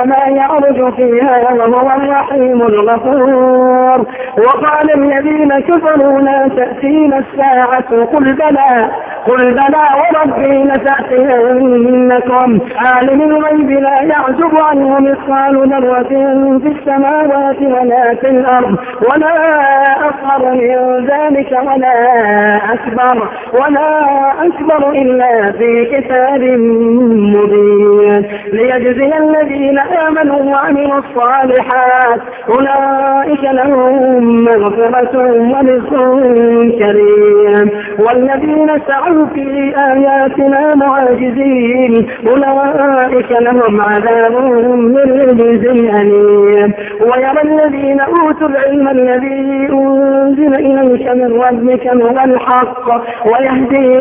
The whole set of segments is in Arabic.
وما يعرج فيها وهو الرحيم الغفور. وقال الذين كفروا لا تأتينا الساعة قل بلى. قل بلى وربي لتأتينكم. عالم الغيب لا يعزب عنه مثقال ذرة في السماوات ولا في الأرض. ولا أصغر من ذلك ولا أكبر. ولا أكبر إلا في كتاب مبين. ليجزي الذين آمنوا وعملوا الصالحات. أولئك لهم مغفرة ورزق كريم. والذين سعوا في آياتنا معاجزين أولئك لهم عذاب من رجز أليم. ويرى الذين أوتوا العلم الذي أنزل إليك من ربك من الحق ويهدي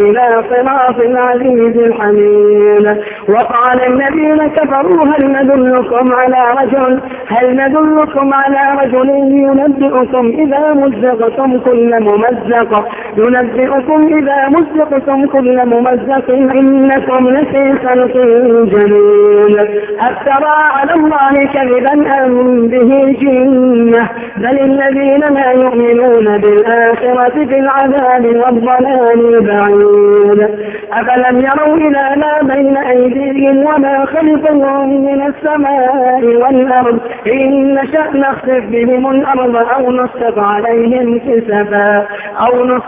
إلى صراط العزيز الحميد. وقال الذين كفروا هل ندلكم على رجل هل ندلكم على رجل ينبئكم إذا مزقتم كل ممزق؟ ينبئكم إذا مزقتم كل ممزق إنكم لفي خلق جميل. أفترى على الله كذبا أم به جنة؟ بل الذين لا يؤمنون بالآخرة في العذاب والضلال البعيد أفلم يروا إلى ما بين أيديهم وما خلفهم من السماء والأرض؟ إن نشأ نخسف بهم الأرض أو نسقط عليهم كسفا أو نسقط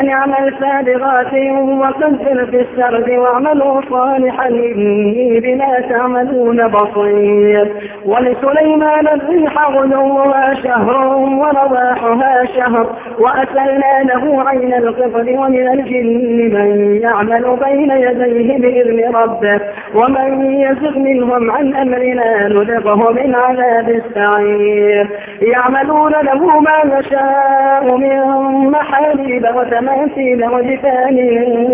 أن اعمل سابغات وقدر في السرد واعملوا صالحا إني بما تعملون بصير. ولسليمان الريح غدوها شهر ورواحها شهر وأسلنا له عين القفر ومن الجن من يعمل بين يديه بإذن ربه ومن يزغ منهم عن أمرنا نذقه من عذاب السعير. يعملون له ما نشاء من محاريب وتماثيل وجفان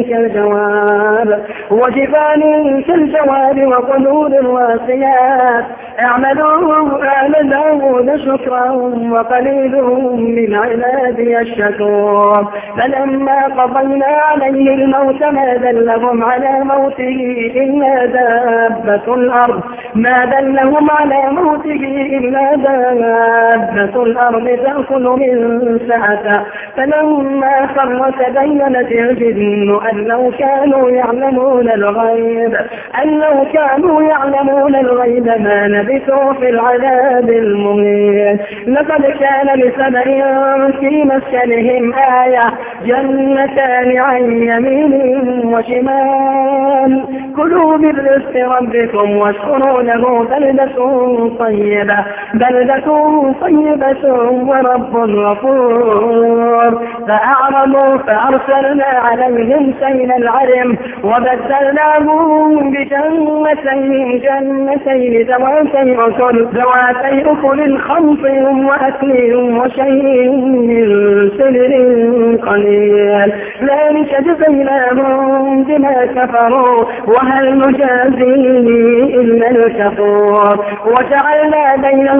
كالجواب وجفان كالجواب وقدور الواسيات اعملوا آل داود شكرا وقليل من عبادي الشكور. فلما قضينا عليه الموت ما دلهم على موته إلا دابة الأرض. ما دلهم على موته إلا دابة الأرض تأكل من سعته. فلما خر تبينت الجن أن لو كانوا يعلمون الغيب أن لو كانوا يعلمون الغيب ما لبثوا في العذاب المهين لقد كان لسبع في مسكنهم آية جنتان عن يمين وشمال. كلوا من رزق ربكم واشكروا له بلدة طيبة. بلدة طيبة ورب غفور. فأعرضوا فأرسلنا عليهم سيل العرم وبدلناهم بجنتين جنتين ذواتي أكل ذواتي أكل خمط وأكل وشيء من سدر قليل. ذلك جزيناهم بما كفروا وهل نجازي إلا الكفور. وجعلنا بينهم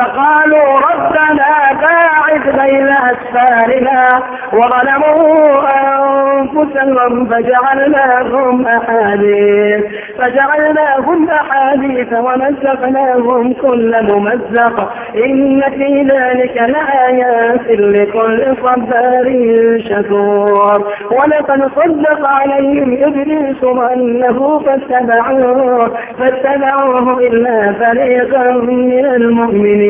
فقالوا ربنا باعث بين أسفارنا وظلموا أنفسهم فجعلناهم أحاديث فجعلناهم أحاديث ومزقناهم كل ممزق. إن في ذلك لآيات لكل صبار شكور. ولقد صدق عليهم إبليس ظنه فاتبعوه فاتبعوه إلا فريقا من المؤمنين.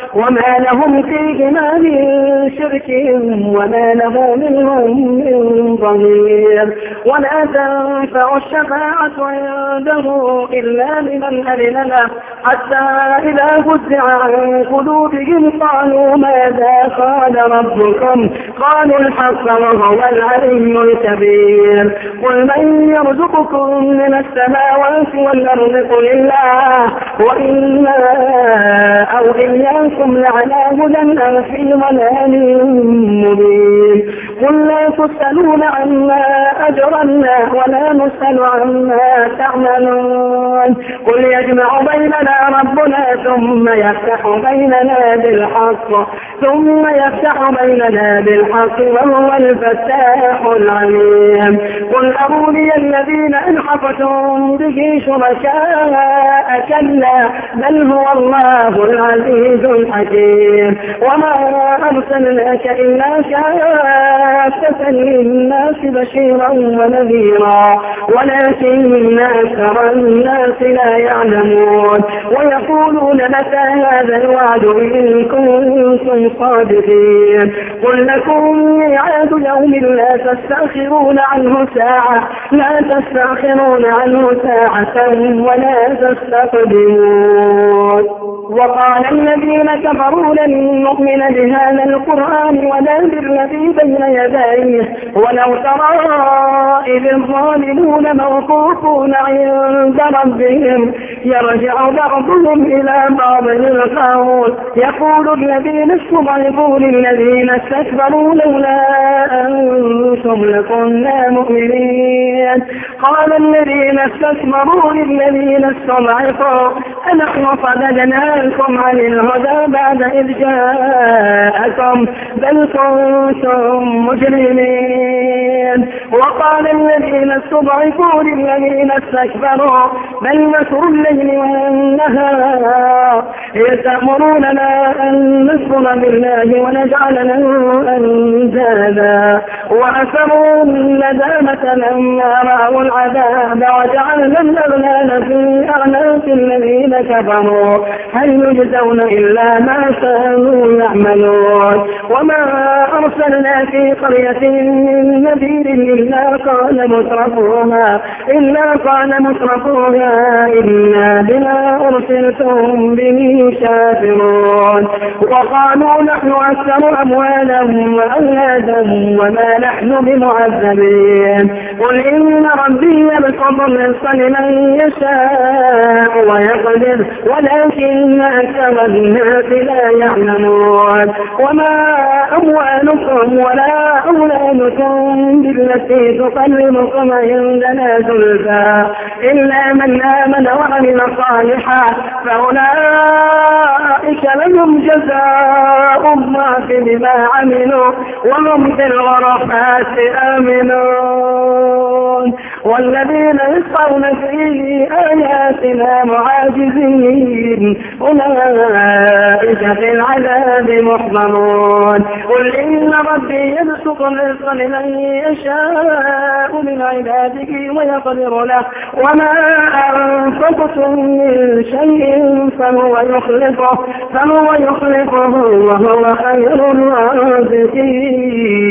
وما لهم فيهما من شرك وما له منهم من ظهير ولا تنفع الشفاعة عنده إلا لمن أذن له. حتى إذا فزع عن قلوبهم قالوا ماذا قال ربكم؟ قالوا الحق وهو العلي الكبير. قل من يرزقكم من السماوات والأرض قل الله. وإنا أو إياكم لعلى هدى أو في ضلال مبين. قل لا تسألون عما أجرنا ولا نسأل عما تعملون. قل يجمع بيننا ربنا ثم يفتح بيننا بالحق. ثم يفتح بيننا بالحق وهو الفتاح العليم. قل أروني الذين أنحفتم به شركاء كلا بل هو الله العزيز الحكيم. وما أرسلناك إلا كافة للناس بشيرا ونذيرا ولكن أكثر الناس لا يعلمون. ويقولون متى هذا الوعد إن كنتم صادقين قل لكم ميعاد يوم لا تستأخرون عنه ساعة لا تستأخرون عنه ساعة ولا تستقدمون. وقال الذين كفروا لن نؤمن بهذا القرآن ولا بالذي بين يديه. ولو ترى إذ الظالمون موقوفون عند ربهم يرجع بعضهم إلى بعض القول يقول الذين استضعفوا للذين استكبروا لولا أنتم لكنا مؤمنين. قال الذين استكبروا للذين استضعفوا أنحن صددناكم عن الهدى بعد إذ جاءكم بل كنتم مجرمين. وقال الذين استضعفوا للذين استكبروا بل مكر الليل والنهار إذ تأمروننا أن نكفر بالله ونجعل له أندادا وأسروا الندامة لما رأوا العذاب وجعلنا الأغلال في أعناق الذين كفروا هل يجزون إلا ما كانوا يعملون وما أرسلنا في قرية من نذير إلا قال مترفوها إلا قال مترفوها إنا بما أرسلتم به شافرون وقالوا نحن أكثر أموالا وأولادا وما نحن بمعذبين. قل إن ربي يبسط الرزق لمن يشاء ويقدر ولكن أكثر الناس لا يعلمون. وما أموالكم ولا أولادكم بالتي تقربكم عندنا زلفى. إلا من آمن وعمل صالحا فأولئك لهم جزاء الله بما عملوا وهم في الغرفات آمنون. والذين يسقون في آياتنا معاجزين أولئك في العذاب محضرون. قل إن ربي يبسط الرزق لمن يشاء من عباده ويقدر له. وما أنفقتم من شيء فهو يخلفه فهو يخلفه وهو خير الرازقين.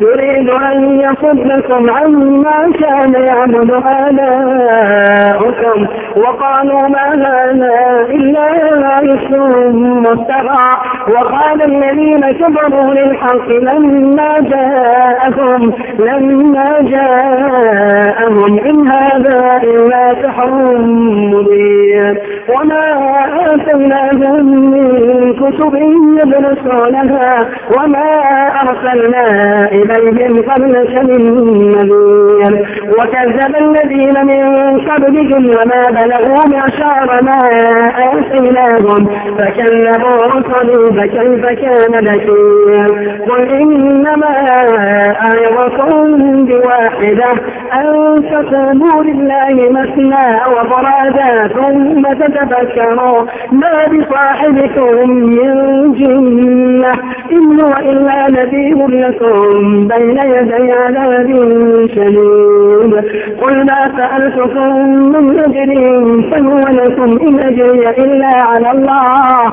يريد أن يصدكم عما كان يعبد آباؤكم وقالوا ما هذا إلا اسم مسترع وقال الذين كفروا للحق لما جاءهم لما جاءهم إن هذا إلا سحر مبين. وما آتيناهم من كتب يدرسونها وما أرسلنا إليهم قبلك من نذير وكذب الذين من قبلهم وما بلغوا معشار ما آتيناهم فكذبوا رسلي فكيف كان نكير قل إنما أعظكم بواحدة. أن تقوموا لله مثنى وفرادا ثم تتفكروا ما بصاحبكم من جنة. إن هو إلا نذير لكم بين يدي عذاب شديد. قل ما سألتكم من أجر فهو لكم إن أجري إلا على الله.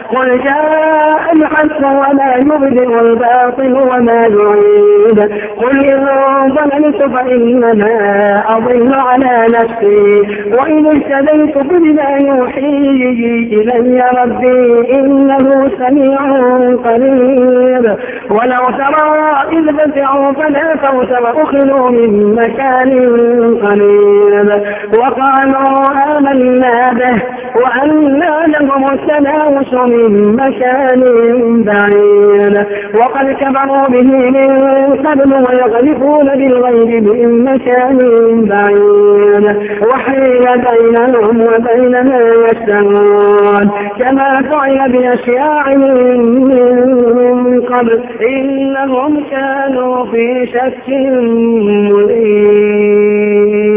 قل جاء الحق ولا يبدئ الباطل وما يعيد. قل إن ضللت فإنما أضل على نفسي. وإن اهتديت بما يوحي إلي ربي إنه سميع قريب. ولو ترى إذ فزعوا فلا فوت وأخذوا من مكان قريب. وقالوا آمنا به. وأنا لهم التناوش من مكان بعيد. وقد كفروا به من قبل ويغلفون بالغيب من مكان بعيد. وحيل بينهم وبين ما يشتهون. كما فعل بأشياعهم من قبل. إنهم كانوا في شك مريب